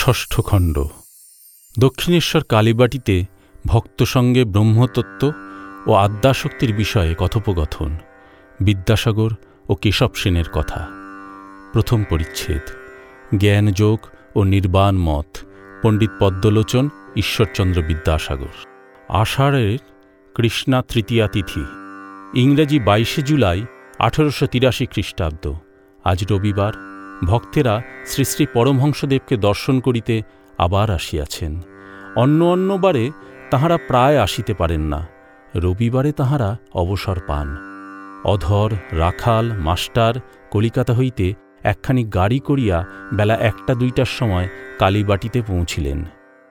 ষষ্ঠ খণ্ড। দক্ষিণেশ্বর কালীবাটিতে ভক্ত সঙ্গে ব্রহ্মতত্ত্ব ও আদ্যাশক্তির বিষয়ে কথোপকথন, বিদ্যাসাগর ও কেশব সেনের কথা। প্রথম পরিচ্ছেদ জ্ঞানযোগ ও নির্বাণ মত, পণ্ডিত পদ্মলোচন, ঈশ্বরচন্দ্র বিদ্যাসাগর। আষাঢ়ের কৃষ্ণা তৃতীয়া তিথি, ইংরেজি বাইশে জুলাই আঠেরোশো তিরাশি খ্রিস্টাব্দ। আজ রবিবার ভক্তেরা শ্রী শ্রী পরমহংসদেবকে দর্শন করিতে আবার আসিয়াছেন। অন্য অন্যবারে তাহারা প্রায় আসিতে পারেন না। রবিবারে তাহারা অবসর পান। অধর, রাখাল, মাস্টার কলিকাতা হইতে একখানি গাড়ি করিয়া বেলা একটা দুইটার সময় কালীবাটিতে পৌঁছিলেন।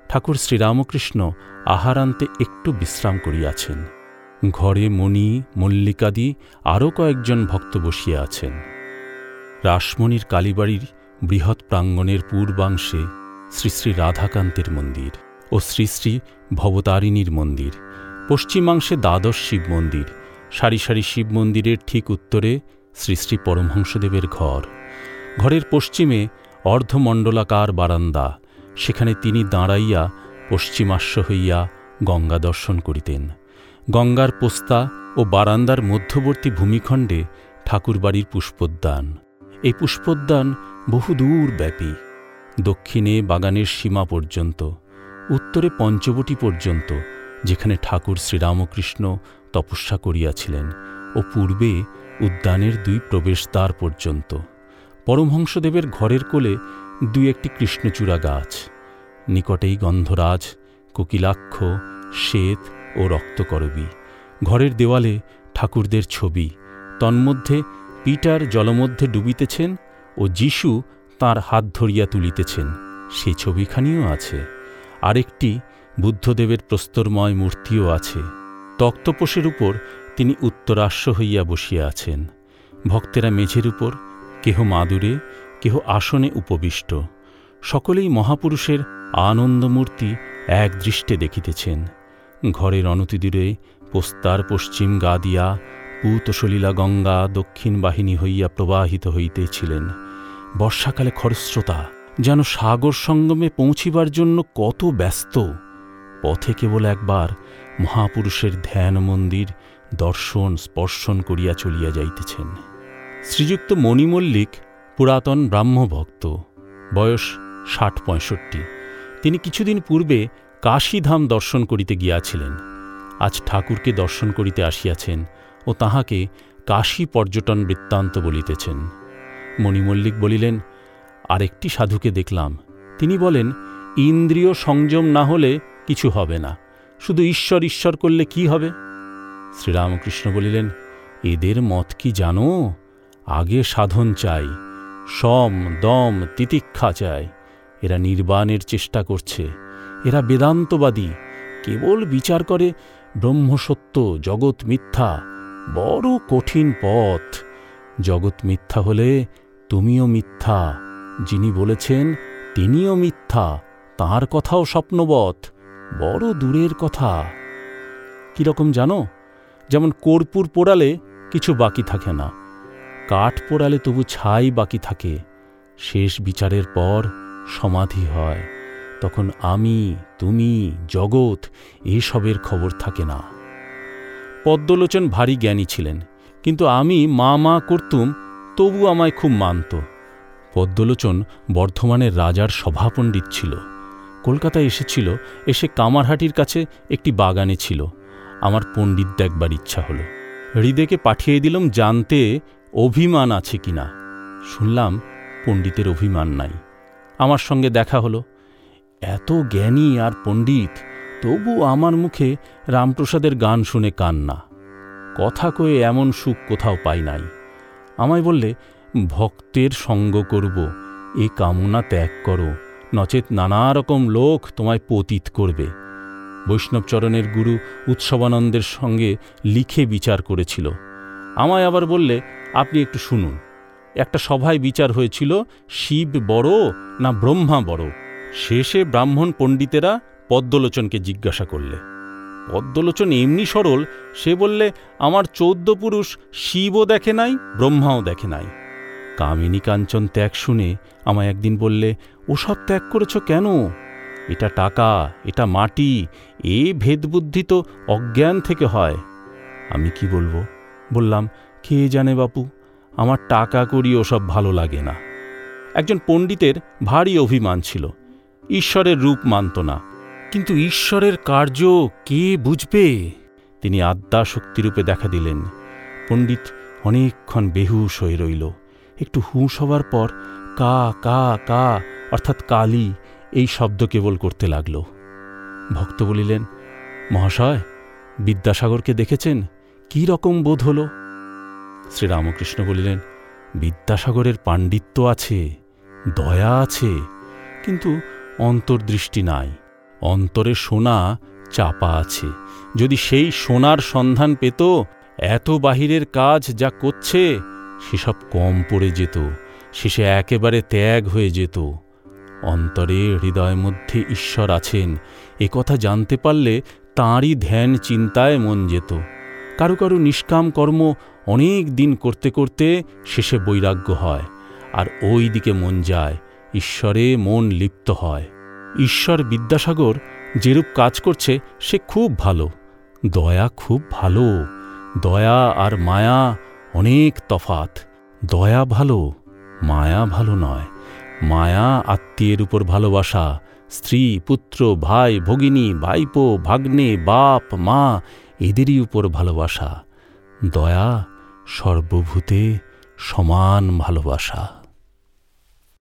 ঠাকুর শ্রীরামকৃষ্ণ আহারান্তে একটু বিশ্রাম করিয়াছেন। ঘরে মণি, মল্লিকাদি আরও কয়েকজন ভক্ত বসিয়া আছেন। রাসমণির কালীবাড়ির বৃহৎ প্রাঙ্গণের পূর্বাংশে শ্রী শ্রী রাধাকান্তের মন্দির ও শ্রী শ্রী ভবতারিণীর মন্দির। পশ্চিমাংশে দ্বাদশ শিব মন্দির। সারি সারি শিব মন্দিরের ঠিক উত্তরে শ্রী শ্রী পরমহংসদেবের ঘর। ঘরের পশ্চিমে অর্ধমণ্ডলাকার বারান্দা। সেখানে তিনি দাঁড়াইয়া পশ্চিমাশ্ব হইয়া গঙ্গা দর্শন করিতেন। গঙ্গার পোস্তা ও বারান্দার মধ্যবর্তী ভূমিখণ্ডে ঠাকুরবাড়ির পুষ্পোদ্যান। এই পুষ্পোদ্যান বহুদূর ব্যাপী দক্ষিণে বাগানের সীমা পর্যন্ত, উত্তরে পঞ্চবটি পর্যন্ত, যেখানে ঠাকুর শ্রীরামকৃষ্ণ তপস্যা করিয়াছিলেন ও পূর্বে উদ্যানের দুই প্রবেশদ্বার পর্যন্ত। পরমহংসদেবের ঘরের কোলে দুই একটি কৃষ্ণচূড়া গাছ, নিকটেই গন্ধরাজ, কোকিলাক্ষ, শ্বেত ও রক্তকরবী। ঘরের দেওয়ালে ঠাকুরদের ছবি, তন্মধ্যে পিটার জলমধ্যে ডুবিতেছেন ও যিশু তার হাত ধরিয়া তুলিতেছেন। সেই ছবিখানিও আছে। আরেকটি বুদ্ধদেবের প্রস্তরময় মূর্তিও আছে। তক্তপোষের উপর তিনি উত্তরাশ্ব হইয়া বসিয়া আছেন। ভক্তেরা মেঝের উপর, কেহ মাদুরে, কেহ আসনে উপবিষ্ট। সকলেই মহাপুরুষের আনন্দমূর্তি এক দৃষ্টে দেখিতেছেন। ঘরের অনতিদূরে পোস্তার পশ্চিম গা দিয়া পুতসলীলা গঙ্গা দক্ষিণ বাহিনী হইয়া প্রবাহিত হইতেছিলেন। বর্ষাকালে খরস্রোতা, যেন সাগর সঙ্গমে পৌঁছিবার জন্য কত ব্যস্ত। পথে কেবল একবার মহাপুরুষের ধ্যান মন্দির দর্শন স্পর্শন করিয়া চলিয়া যাইতেছেন। শ্রীযুক্ত মণিমল্লিক পুরাতন ব্রাহ্মভক্ত, বয়স ষাট পঁয়ষট্টি। তিনি কিছুদিন পূর্বে কাশীধাম দর্শন করিতে গিয়াছিলেন। আজ ঠাকুরকে দর্শন করিতে আসিয়াছেন। ও তাহাকে কাশী পর্যটন বৃত্তান্ত বলিতেছেন। মণিমল্লিক বলিলেন, আরেকটি সাধুকে দেখলাম। তিনি বলেন, ইন্দ্রিয় সংযম না হলে কিছু হবে না। শুধু ঈশ্বর ঈশ্বর করলে কি হবে? শ্রীরামকৃষ্ণ বলিলেন, এদের মত কি জানো? আগে সাধন চাই, সম, দম, তিতিক্ষা চাই। এরা নির্বাণের চেষ্টা করছে। এরা বেদান্তবাদী। কেবল বিচার করে ব্রহ্মসত্য, জগৎ মিথ্যা। বড় কঠিন পথ। জগৎ মিথ্যা হলে তুমিও মিথ্যা। যিনি বলেছেন, তিনিও মিথ্যা, তার কথাও স্বপ্নবৎ, বড় দূরের কথা। কীরকম জানো? যেমন কর্পূর পোড়ালে কিছু বাকি থাকে না। কাঠ পোড়ালে তবু ছাই বাকি থাকে। শেষ বিচারের পর সমাধি হয়। তখন আমি, তুমি, জগৎ এসবের খবর থাকে না। পদ্মলোচন ভারী জ্ঞানী ছিলেন, কিন্তু আমি মা মা করতুম তবু আমায় খুব মানত। পদ্মলোচন বর্ধমানের রাজার সভাপণ্ডিত ছিল। কলকাতায় এসেছিল, এসে কামারহাটির কাছে একটি বাগানে ছিল। আমার পণ্ডিত দেখবার ইচ্ছা হলো। হৃদেকে পাঠিয়ে দিলাম, জানতে অভিমান আছে কিনা। শুনলাম পণ্ডিতের অভিমান নাই। আমার সঙ্গে দেখা হলো। এত জ্ঞানী আর পণ্ডিত। তবু আমার মুখে রামপ্রসাদের গান শুনে কান্না। কথা কয়ে এমন সুখ কোথাও পাই নাই। আমায় বললে, ভক্তের সঙ্গ করব, এ কামনা ত্যাগ করো, নচেত নানা রকম লোক তোমায় পতিত করবে। বৈষ্ণবচরণের গুরু উৎসবানন্দের সঙ্গে লিখে বিচার করেছিল। আমায় আবার বললে, আপনি একটু শুনুন। একটা সভায় বিচার হয়েছিল, শিব বড় না ব্রহ্মা বড়? শেষে ব্রাহ্মণ পণ্ডিতেরা পদ্মলোচনকে জিজ্ঞাসা করলে। পদ্মলোচন এমনি সরল, সে বললে, আমার চৌদ্দ পুরুষ শিবও দেখে নাই, ব্রহ্মাও দেখে নাই। কামিনী কাঞ্চন ত্যাগ শুনে আমায় একদিন বললে, ওসব ত্যাগ করেছ কেন? এটা টাকা, এটা মাটি, এ ভেদবুদ্ধি তো অজ্ঞান থেকে হয়। আমি কি বলব? বললাম, কে জানে বাপু, আমার টাকা করি ওসব ভালো লাগে না। একজন পণ্ডিতের ভারী অভিমান ছিল। ঈশ্বরের রূপ মানত না। কিন্তু ঈশ্বরের কার্য কে বুঝবে? তিনি আদ্যা শক্তিরূপে দেখা দিলেন। পণ্ডিত অনেকক্ষণ বেহুশ হয়ে রইল। একটু হুঁশ হবার পর কা কা কা, অর্থাৎ কালী, এই শব্দ কেবল করতে লাগল। ভক্ত বলিলেন, মহাশয়, বিদ্যাসাগরকে দেখেছেন? কি রকম বোধ হল? শ্রীরামকৃষ্ণ বলিলেন, বিদ্যাসাগরের পাণ্ডিত্য আছে, দয়া আছে, কিন্তু অন্তর্দৃষ্টি নাই। অন্তরে সোনা চাপা আছে। যদি সেই সোনার সন্ধান পেত, এত বাহিরের কাজ যা করছে, সেসব কম পড়ে যেত, শেষে একেবারে ত্যাগ হয়ে যেত। অন্তরে হৃদয় মধ্যে ঈশ্বর আছেন, এ কথা জানতে পারলে তাঁরই ধ্যান চিন্তায় মন যেত। কারও কারও নিষ্কাম কর্ম অনেক দিন করতে করতে শেষে বৈরাগ্য হয়, আর ওই দিকে মন যায়, ঈশ্বরে মন লিপ্ত হয়। ঈশ্বর বিদ্যাসাগর যেরূপ কাজ করছে, সে খুব ভালো। দয়া খুব ভালো। দয়া আর মায়া অনেক তফাত দয়া ভালো, মায়া ভালো নয়। মায়া আত্মীয়ের উপর ভালোবাসা। স্ত্রী, পুত্র, ভাই, ভগিনী, ভাইপো, ভাগ্নে, বাপ, মা, এদেরই উপর ভালোবাসা। দয়া সর্বভূতে সমান ভালোবাসা।